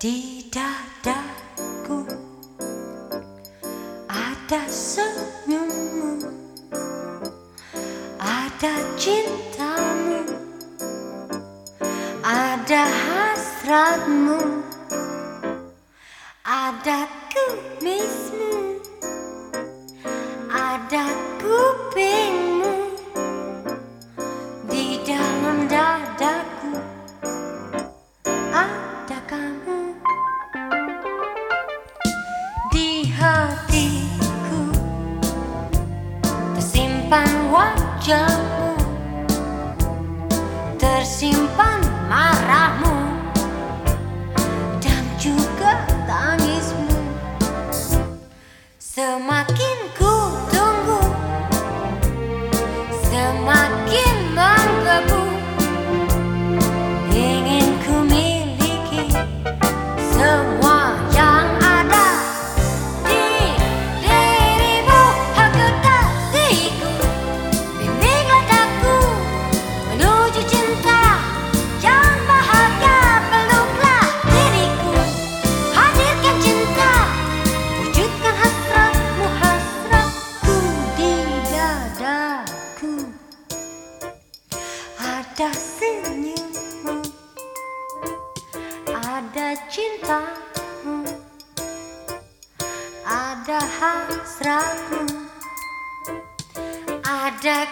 Di dadaku ada senyummu, ada cintamu, ada hasratmu. Lempang wajahmu. Tersimpan marahmu Dan juga tangismu. Semakin ku ada senyummu. Ada cintamu. Ada hasratmu. Ada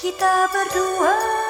Kita berdua.